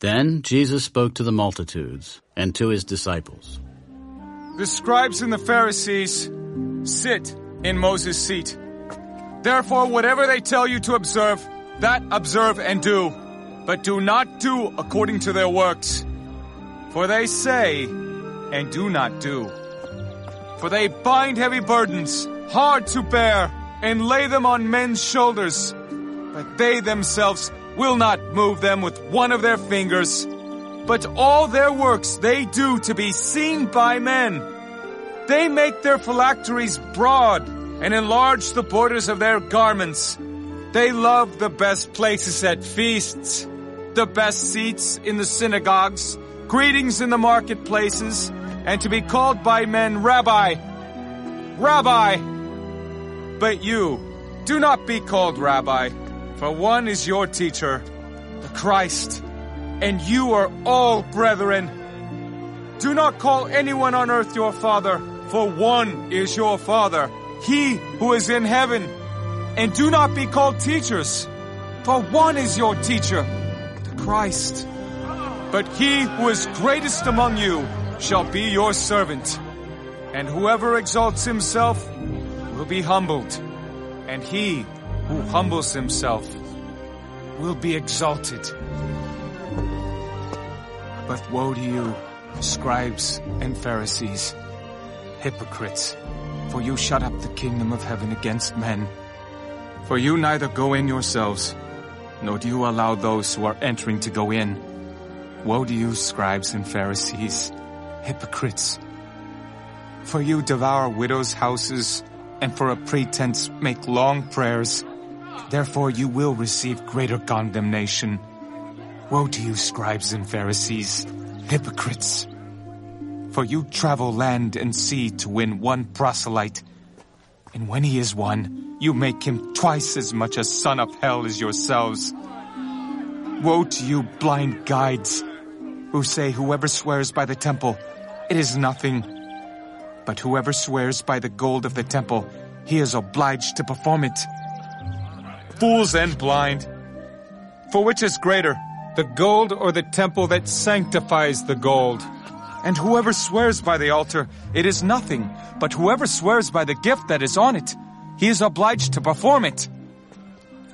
Then Jesus spoke to the multitudes and to his disciples. The scribes and the Pharisees sit in Moses' seat. Therefore, whatever they tell you to observe, that observe and do, but do not do according to their works. For they say and do not do. For they bind heavy burdens, hard to bear, and lay them on men's shoulders, but they themselves will not move them with one of their fingers. But all their works they do to be seen by men. They make their phylacteries broad and enlarge the borders of their garments. They love the best places at feasts, the best seats in the synagogues, greetings in the marketplaces, and to be called by men Rabbi. Rabbi! But you, do not be called Rabbi, for one is your teacher, the Christ, and you are all brethren. Do not call anyone on earth your father, for one is your father, he who is in heaven. And do not be called teachers, for one is your teacher, the Christ. But he who is greatest among you shall be your servant. And whoever exalts himself will be humbled, and he who humbles himself will be exalted. But woe to you, scribes and Pharisees, hypocrites, for you shut up the kingdom of heaven against men. For you neither go in yourselves, nor do you allow those who are entering to go in. Woe to you, scribes and Pharisees, hypocrites! For you devour widows' houses, and for a pretense make long prayers. Therefore you will receive greater condemnation. Woe to you, scribes and Pharisees, hypocrites! For you travel land and sea to win one proselyte, and when he is won, you make him twice as much a son of hell as yourselves. Woe to you, blind guides, who say whoever swears by the temple, it is nothing. But whoever swears by the gold of the temple, he is obliged to perform it. Fools and blind! For which is greater, the gold or the temple that sanctifies the gold? And whoever swears by the altar, it is nothing, but whoever swears by the gift that is on it, he is obliged to perform it.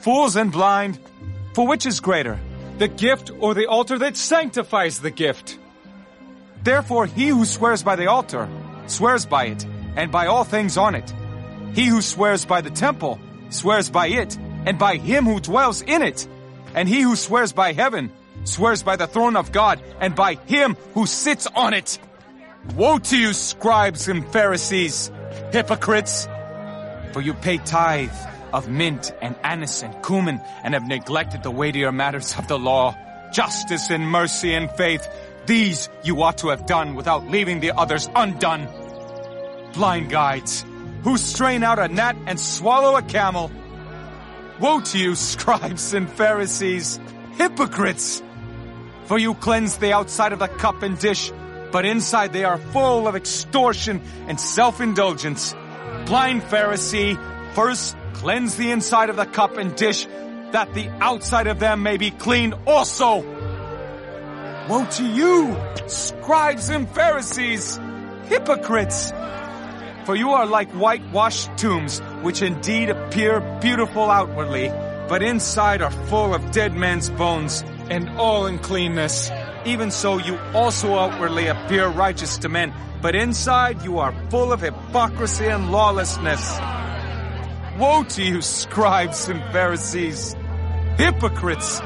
Fools and blind, for which is greater, the gift or the altar that sanctifies the gift? Therefore he who swears by the altar, swears by it, and by all things on it. He who swears by the temple, swears by it, and by him who dwells in it. And he who swears by heaven, swears by the throne of God, and by him who sits on it. Woe to you, scribes and Pharisees, hypocrites! For you pay tithe of mint and anise and cumin, and have neglected the weightier matters of the law, justice and mercy and faith. These you ought to have done without leaving the others undone. Blind guides, who strain out a gnat and swallow a camel. Woe to you, scribes and Pharisees, hypocrites! For you cleanse the outside of the cup and dish, but inside they are full of extortion and self-indulgence. Blind Pharisee, first cleanse the inside of the cup and dish, that the outside of them may be clean also. Woe to you, scribes and Pharisees, hypocrites! For you are like whitewashed tombs, which indeed appear beautiful outwardly, but inside are full of dead men's bones and all uncleanness. Even so you also outwardly appear righteous to men, but inside you are full of hypocrisy and lawlessness. Woe to you, scribes and Pharisees, hypocrites!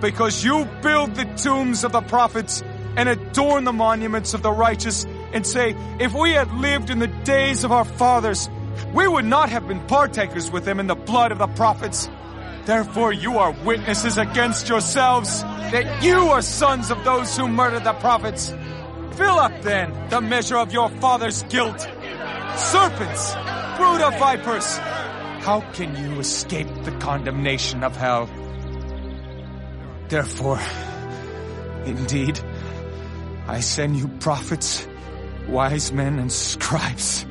Because you build the tombs of the prophets and adorn the monuments of the righteous and say, if we had lived in the days of our fathers, we would not have been partakers with them in the blood of the prophets. Therefore you are witnesses against yourselves that you are sons of those who murdered the prophets. Fill up then the measure of your father's guilt. Serpents, brood of vipers, how can you escape the condemnation of hell? Therefore, indeed, I send you prophets, wise men, and scribes.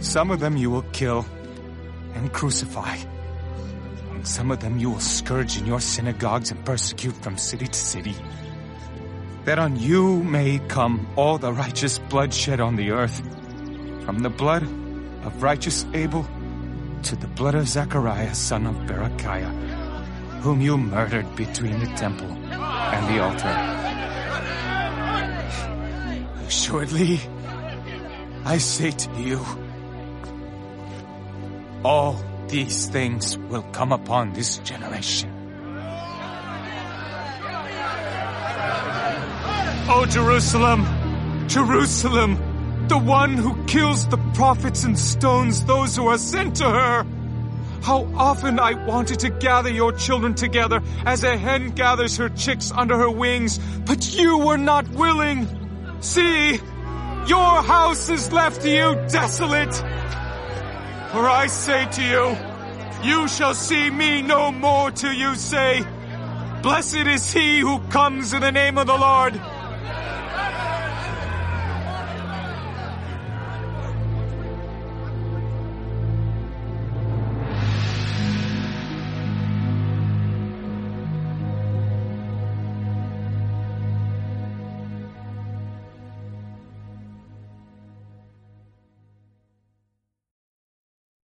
Some of them you will kill and crucify. And some of them you will scourge in your synagogues and persecute from city to city, that on you may come all the righteous blood shed on the earth, from the blood of righteous Abel to the blood of Zechariah, son of Berechiah, whom you murdered between the temple and the altar. Assuredly, I say to you, all these things will come upon this generation. O Jerusalem, Jerusalem, the one who kills the prophets and stones those who are sent to her. How often I wanted to gather your children together as a hen gathers her chicks under her wings, but you were not willing. See, your house is left to you desolate. For I say to you, you shall see me no more till you say, Blessed is he who comes in the name of the Lord.